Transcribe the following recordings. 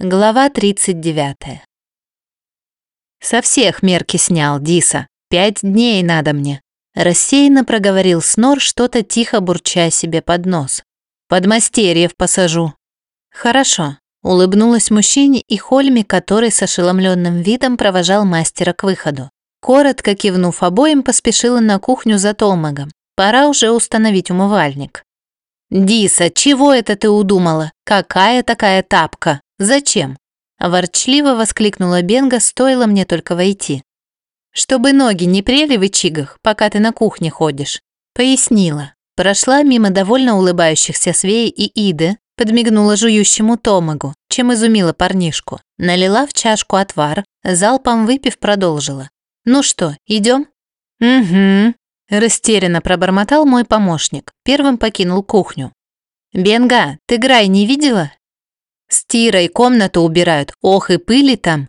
Глава 39. «Со всех мерки снял, Диса. Пять дней надо мне». Рассеянно проговорил Снор, что-то тихо бурча себе под нос. «Подмастерьев посажу». «Хорошо», — улыбнулась мужчине и Хольми, который с ошеломленным видом провожал мастера к выходу. Коротко кивнув обоим, поспешила на кухню за Толмагом. Пора уже установить умывальник. «Диса, чего это ты удумала? Какая такая тапка?» «Зачем?» – ворчливо воскликнула Бенга, стоило мне только войти. «Чтобы ноги не прели в ичигах, пока ты на кухне ходишь», – пояснила. Прошла мимо довольно улыбающихся Свеи и Иды, подмигнула жующему Томагу, чем изумила парнишку. Налила в чашку отвар, залпом выпив продолжила. «Ну что, идем?» «Угу», – растерянно пробормотал мой помощник. Первым покинул кухню. «Бенга, ты Грай не видела?» С Тирой комнату убирают, ох и пыли там.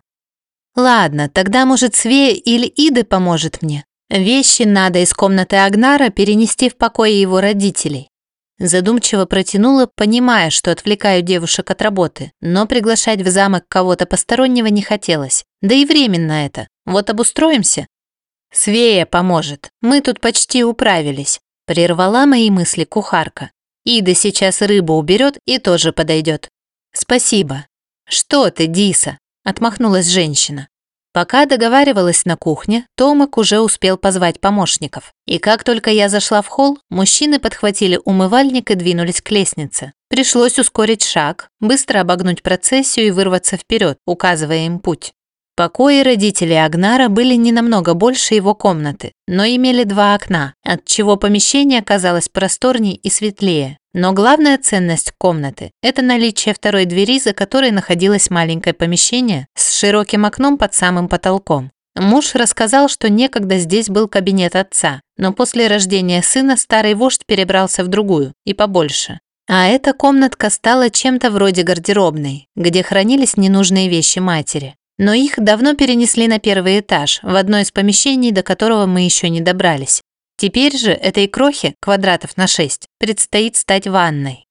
Ладно, тогда, может, Свея или Ида поможет мне. Вещи надо из комнаты Агнара перенести в покое его родителей. Задумчиво протянула, понимая, что отвлекаю девушек от работы, но приглашать в замок кого-то постороннего не хотелось. Да и временно это. Вот обустроимся. Свея поможет. Мы тут почти управились. Прервала мои мысли кухарка. Ида сейчас рыбу уберет и тоже подойдет. «Спасибо». «Что ты, Диса?» – отмахнулась женщина. Пока договаривалась на кухне, Томак уже успел позвать помощников. И как только я зашла в холл, мужчины подхватили умывальник и двинулись к лестнице. Пришлось ускорить шаг, быстро обогнуть процессию и вырваться вперед, указывая им путь. Покои родителей Агнара были не намного больше его комнаты, но имели два окна, отчего помещение казалось просторней и светлее. Но главная ценность комнаты – это наличие второй двери, за которой находилось маленькое помещение с широким окном под самым потолком. Муж рассказал, что некогда здесь был кабинет отца, но после рождения сына старый вождь перебрался в другую, и побольше. А эта комнатка стала чем-то вроде гардеробной, где хранились ненужные вещи матери. Но их давно перенесли на первый этаж, в одно из помещений, до которого мы еще не добрались. Теперь же этой крохе, квадратов на 6, предстоит стать ванной.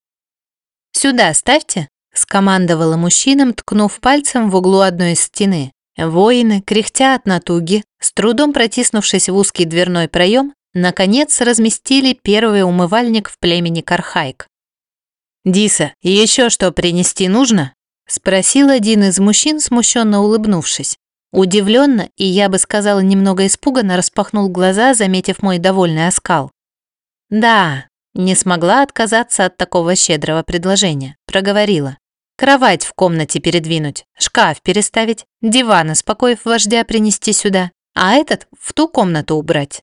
«Сюда ставьте», – скомандовала мужчинам, ткнув пальцем в углу одной из стены. Воины, кряхтя от натуги, с трудом протиснувшись в узкий дверной проем, наконец разместили первый умывальник в племени Кархайк. «Диса, еще что принести нужно?» Спросил один из мужчин, смущенно улыбнувшись. Удивленно и, я бы сказала, немного испуганно распахнул глаза, заметив мой довольный оскал. «Да», не смогла отказаться от такого щедрого предложения. Проговорила. «Кровать в комнате передвинуть, шкаф переставить, диван, успокоив вождя, принести сюда, а этот в ту комнату убрать».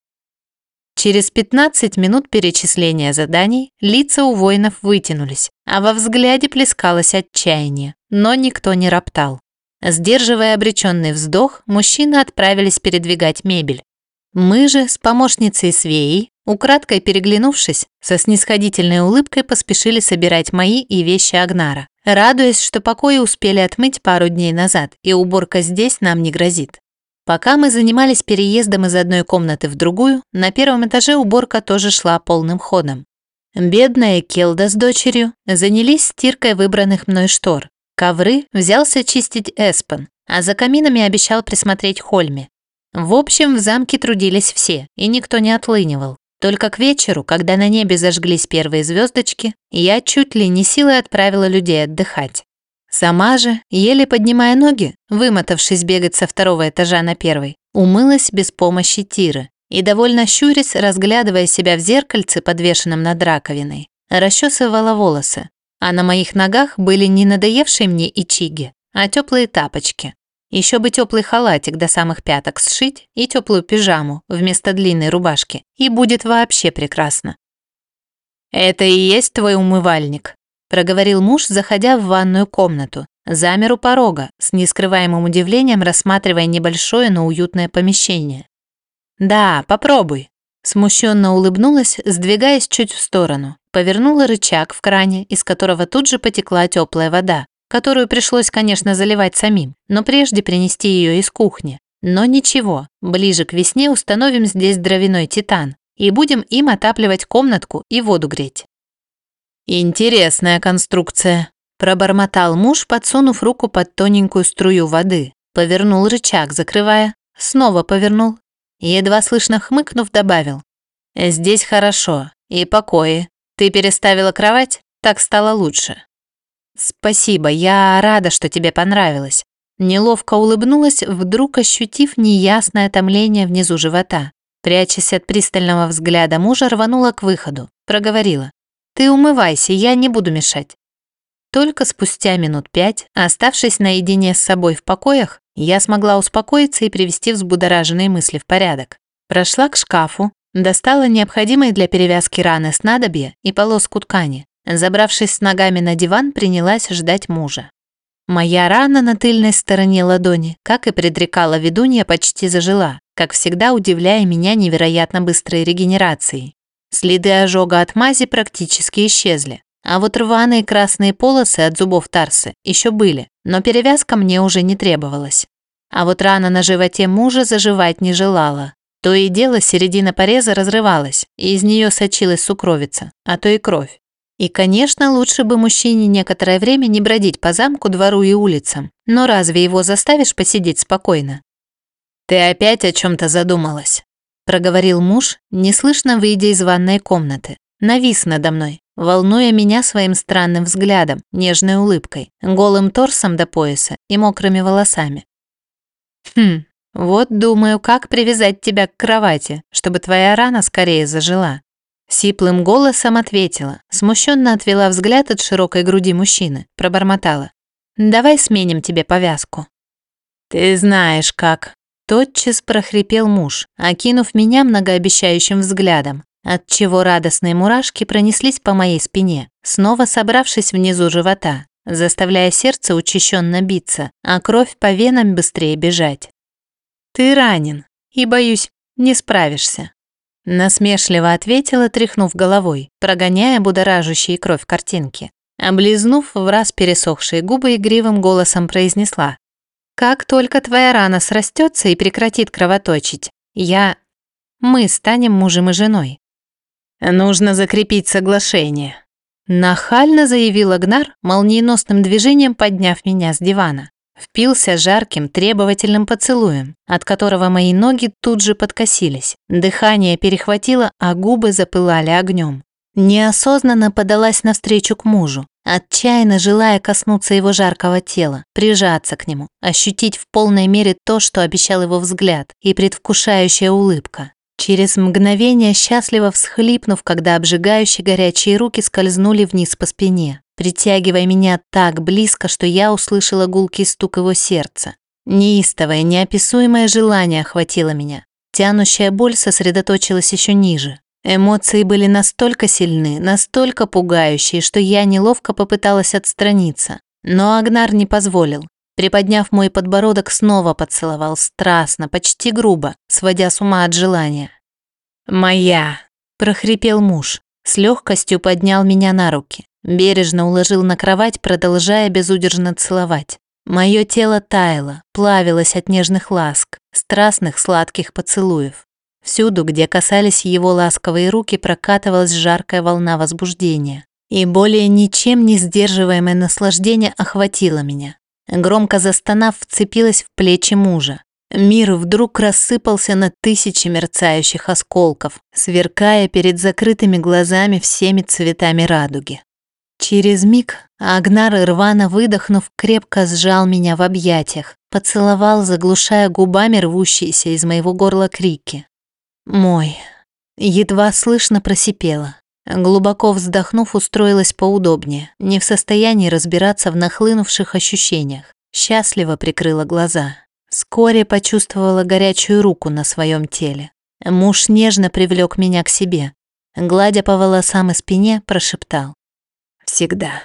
Через 15 минут перечисления заданий лица у воинов вытянулись, а во взгляде плескалось отчаяние, но никто не роптал. Сдерживая обреченный вздох, мужчины отправились передвигать мебель. Мы же с помощницей Свеей, украдкой переглянувшись, со снисходительной улыбкой поспешили собирать мои и вещи Агнара, радуясь, что покои успели отмыть пару дней назад, и уборка здесь нам не грозит. Пока мы занимались переездом из одной комнаты в другую, на первом этаже уборка тоже шла полным ходом. Бедная Келда с дочерью занялись стиркой выбранных мной штор. Ковры взялся чистить Эспен, а за каминами обещал присмотреть Хольме. В общем, в замке трудились все, и никто не отлынивал. Только к вечеру, когда на небе зажглись первые звездочки, я чуть ли не силой отправила людей отдыхать. Сама же, еле поднимая ноги, вымотавшись бегать со второго этажа на первый, умылась без помощи Тиры и, довольно щурясь, разглядывая себя в зеркальце, подвешенном над раковиной, расчесывала волосы. А на моих ногах были не надоевшие мне ичиги, а теплые тапочки. Еще бы теплый халатик до самых пяток сшить и теплую пижаму вместо длинной рубашки, и будет вообще прекрасно. «Это и есть твой умывальник?» проговорил муж, заходя в ванную комнату. Замер у порога, с нескрываемым удивлением рассматривая небольшое, но уютное помещение. «Да, попробуй», Смущенно улыбнулась, сдвигаясь чуть в сторону. Повернула рычаг в кране, из которого тут же потекла теплая вода, которую пришлось, конечно, заливать самим, но прежде принести ее из кухни. Но ничего, ближе к весне установим здесь дровяной титан и будем им отапливать комнатку и воду греть. «Интересная конструкция», – Пробормотал муж, подсунув руку под тоненькую струю воды. Повернул рычаг, закрывая. Снова повернул. Едва слышно хмыкнув, добавил. «Здесь хорошо. И покои. Ты переставила кровать? Так стало лучше». «Спасибо, я рада, что тебе понравилось». Неловко улыбнулась, вдруг ощутив неясное томление внизу живота. Прячась от пристального взгляда мужа, рванула к выходу. Проговорила. «Ты умывайся, я не буду мешать». Только спустя минут пять, оставшись наедине с собой в покоях, я смогла успокоиться и привести взбудораженные мысли в порядок. Прошла к шкафу, достала необходимые для перевязки раны снадобья и полоску ткани. Забравшись с ногами на диван, принялась ждать мужа. Моя рана на тыльной стороне ладони, как и предрекала ведунья, почти зажила, как всегда удивляя меня невероятно быстрой регенерацией. Следы ожога от мази практически исчезли, а вот рваные красные полосы от зубов Тарсы еще были, но перевязка мне уже не требовалась. А вот рана на животе мужа заживать не желала. То и дело середина пореза разрывалась, и из нее сочилась сукровица, а то и кровь. И, конечно, лучше бы мужчине некоторое время не бродить по замку, двору и улицам. Но разве его заставишь посидеть спокойно? «Ты опять о чем-то задумалась», – проговорил муж, неслышно выйдя из ванной комнаты. Навис надо мной, волнуя меня своим странным взглядом, нежной улыбкой, голым торсом до пояса и мокрыми волосами. «Хм, вот думаю, как привязать тебя к кровати, чтобы твоя рана скорее зажила. Сиплым голосом ответила, смущенно отвела взгляд от широкой груди мужчины, пробормотала. «Давай сменим тебе повязку». «Ты знаешь как», – тотчас прохрипел муж, окинув меня многообещающим взглядом, отчего радостные мурашки пронеслись по моей спине, снова собравшись внизу живота, заставляя сердце учащенно биться, а кровь по венам быстрее бежать. «Ты ранен, и, боюсь, не справишься», Насмешливо ответила, тряхнув головой, прогоняя будоражащие кровь картинки. Облизнув в раз пересохшие губы, игривым голосом произнесла. «Как только твоя рана срастется и прекратит кровоточить, я... Мы станем мужем и женой». «Нужно закрепить соглашение», – нахально заявил Агнар, молниеносным движением подняв меня с дивана. Впился жарким, требовательным поцелуем, от которого мои ноги тут же подкосились. Дыхание перехватило, а губы запылали огнем. Неосознанно подалась навстречу к мужу, отчаянно желая коснуться его жаркого тела, прижаться к нему, ощутить в полной мере то, что обещал его взгляд и предвкушающая улыбка. Через мгновение счастливо всхлипнув, когда обжигающие горячие руки скользнули вниз по спине притягивая меня так близко, что я услышала гулкий стук его сердца. Неистовое, неописуемое желание охватило меня. Тянущая боль сосредоточилась еще ниже. Эмоции были настолько сильны, настолько пугающие, что я неловко попыталась отстраниться. Но Агнар не позволил. Приподняв мой подбородок, снова поцеловал страстно, почти грубо, сводя с ума от желания. «Моя!» – прохрипел муж. С легкостью поднял меня на руки. Бережно уложил на кровать, продолжая безудержно целовать. Мое тело таяло, плавилось от нежных ласк, страстных сладких поцелуев. Всюду, где касались его ласковые руки, прокатывалась жаркая волна возбуждения. И более ничем не сдерживаемое наслаждение охватило меня. Громко застонав, вцепилась в плечи мужа. Мир вдруг рассыпался на тысячи мерцающих осколков, сверкая перед закрытыми глазами всеми цветами радуги. Через миг Агнар, рвано выдохнув, крепко сжал меня в объятиях, поцеловал, заглушая губами рвущиеся из моего горла крики. «Мой». Едва слышно просипела. Глубоко вздохнув, устроилась поудобнее, не в состоянии разбираться в нахлынувших ощущениях. Счастливо прикрыла глаза. Вскоре почувствовала горячую руку на своем теле. Муж нежно привлек меня к себе. Гладя по волосам и спине, прошептал всегда.